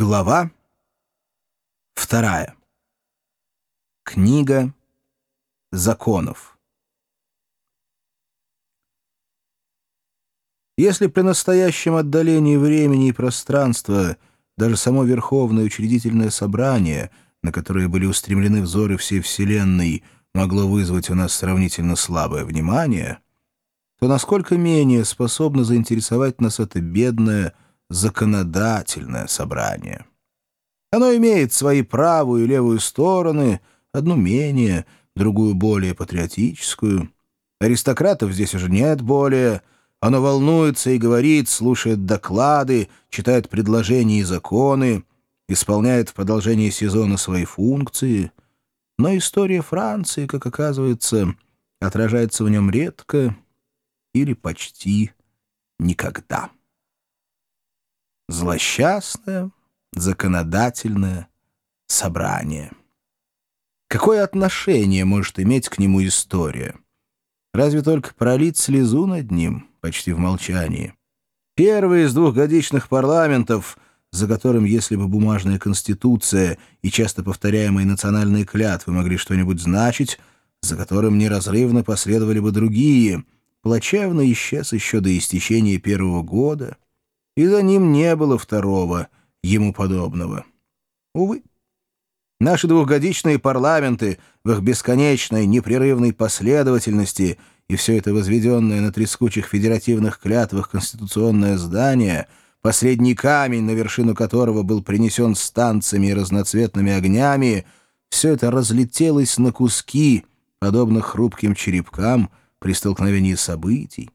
Глава вторая. Книга законов. Если при настоящем отдалении времени и пространства даже само Верховное Учредительное Собрание, на которое были устремлены взоры всей Вселенной, могло вызвать у нас сравнительно слабое внимание, то насколько менее способно заинтересовать нас это бедное, законодательное собрание. Оно имеет свои правую и левую стороны, одну менее, другую более патриотическую. Аристократов здесь уже нет более. Оно волнуется и говорит, слушает доклады, читает предложения и законы, исполняет в продолжении сезона свои функции. Но история Франции, как оказывается, отражается в нем редко или почти никогда злосчастное законодательное собрание. Какое отношение может иметь к нему история? Разве только пролить слезу над ним, почти в молчании. Первый из двухгодичных парламентов, за которым, если бы бумажная конституция и часто повторяемые национальные клятвы могли что-нибудь значить, за которым неразрывно последовали бы другие, плачевно исчез еще до истечения первого года — и за ним не было второго, ему подобного. Увы. Наши двухгодичные парламенты в их бесконечной, непрерывной последовательности и все это возведенное на трескучих федеративных клятвах конституционное здание, последний камень, на вершину которого был принесен станциями и разноцветными огнями, все это разлетелось на куски, подобно хрупким черепкам при столкновении событий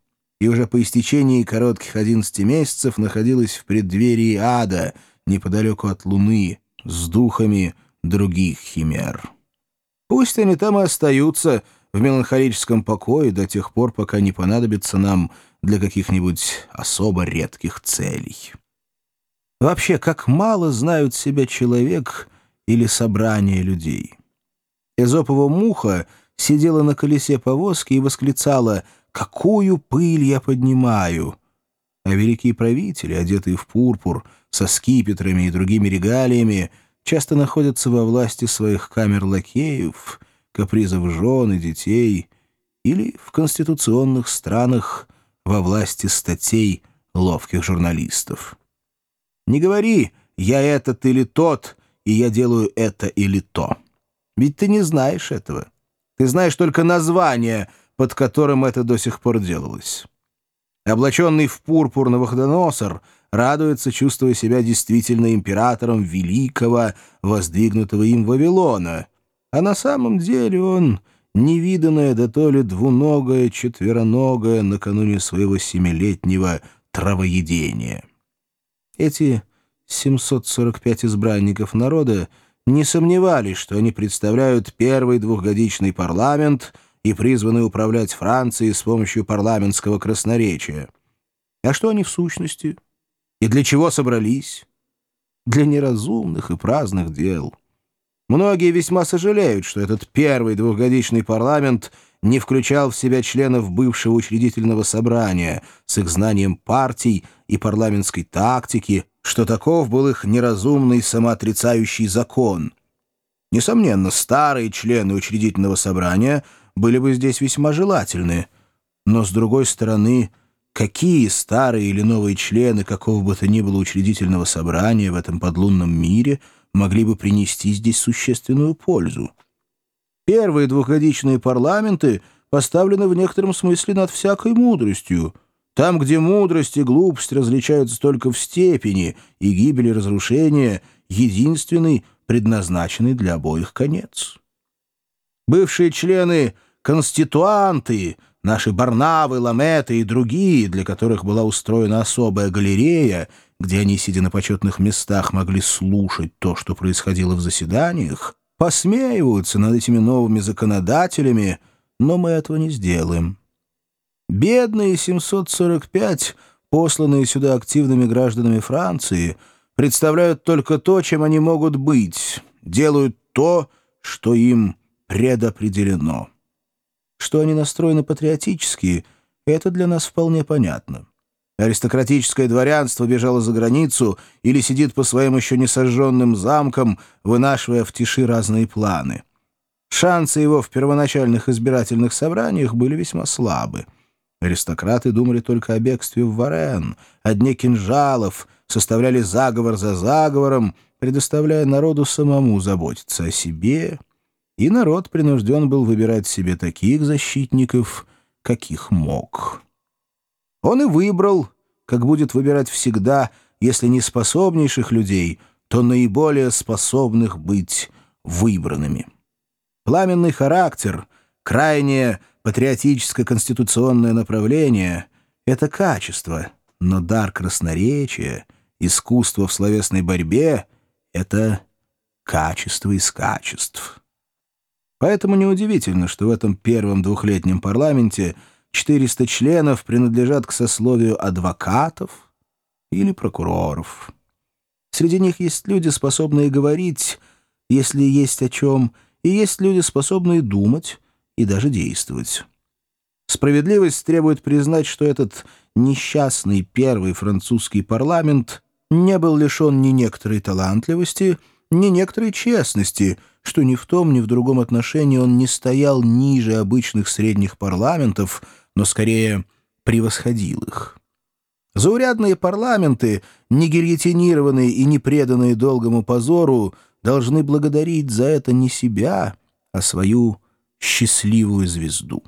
и уже по истечении коротких 11 месяцев находилась в преддверии ада, неподалеку от Луны, с духами других химер. Пусть они там и остаются в меланхолическом покое до тех пор, пока не понадобится нам для каких-нибудь особо редких целей. Вообще, как мало знают себя человек или собрание людей. Эзопова муха сидела на колесе повозки и восклицала — какую пыль я поднимаю!» А великие правители, одетые в пурпур, со скипетрами и другими регалиями, часто находятся во власти своих камер-лакеев, капризов жен и детей, или в конституционных странах во власти статей ловких журналистов. Не говори «я этот или тот», и я делаю это или то. Ведь ты не знаешь этого. Ты знаешь только название — под которым это до сих пор делалось. Облаченный в пурпур Навуходоносор радуется, чувствуя себя действительно императором великого, воздвигнутого им Вавилона, а на самом деле он невиданное да то ли двуногое, четвероногое накануне своего семилетнего травоедения. Эти 745 избранников народа не сомневались, что они представляют первый двухгодичный парламент — и призваны управлять Францией с помощью парламентского красноречия. А что они в сущности? И для чего собрались? Для неразумных и праздных дел. Многие весьма сожалеют, что этот первый двухгодичный парламент не включал в себя членов бывшего учредительного собрания с их знанием партий и парламентской тактики, что таков был их неразумный самоотрицающий закон. Несомненно, старые члены учредительного собрания — были бы здесь весьма желательны. Но, с другой стороны, какие старые или новые члены какого бы то ни было учредительного собрания в этом подлунном мире могли бы принести здесь существенную пользу? Первые двухгодичные парламенты поставлены в некотором смысле над всякой мудростью. Там, где мудрость и глупость различаются только в степени, и гибель и разрушение — единственный, предназначенный для обоих конец. Бывшие члены конституанты, наши Барнавы, Ламеты и другие, для которых была устроена особая галерея, где они, сидя на почетных местах, могли слушать то, что происходило в заседаниях, посмеиваются над этими новыми законодателями, но мы этого не сделаем. Бедные 745, посланные сюда активными гражданами Франции, представляют только то, чем они могут быть, делают то, что им предопределено. Что они настроены патриотически, это для нас вполне понятно. Аристократическое дворянство бежало за границу или сидит по своим еще не сожженным замкам, вынашивая в тиши разные планы. Шансы его в первоначальных избирательных собраниях были весьма слабы. Аристократы думали только о бегстве в Варен, о дне кинжалов, составляли заговор за заговором, предоставляя народу самому заботиться о себе, и народ принужден был выбирать себе таких защитников, каких мог. Он и выбрал, как будет выбирать всегда, если не способнейших людей, то наиболее способных быть выбранными. Пламенный характер, крайнее патриотическое конституционное направление — это качество, но дар красноречия, искусство в словесной борьбе — это качество из качеств. Поэтому неудивительно, что в этом первом двухлетнем парламенте 400 членов принадлежат к сословию адвокатов или прокуроров. Среди них есть люди, способные говорить, если есть о чем, и есть люди, способные думать и даже действовать. Справедливость требует признать, что этот несчастный первый французский парламент не был лишен ни некоторой талантливости, ни некоторой честности — что ни в том, ни в другом отношении он не стоял ниже обычных средних парламентов, но скорее превосходил их. Заурядные парламенты, не гильотинированные и не преданные долгому позору, должны благодарить за это не себя, а свою счастливую звезду.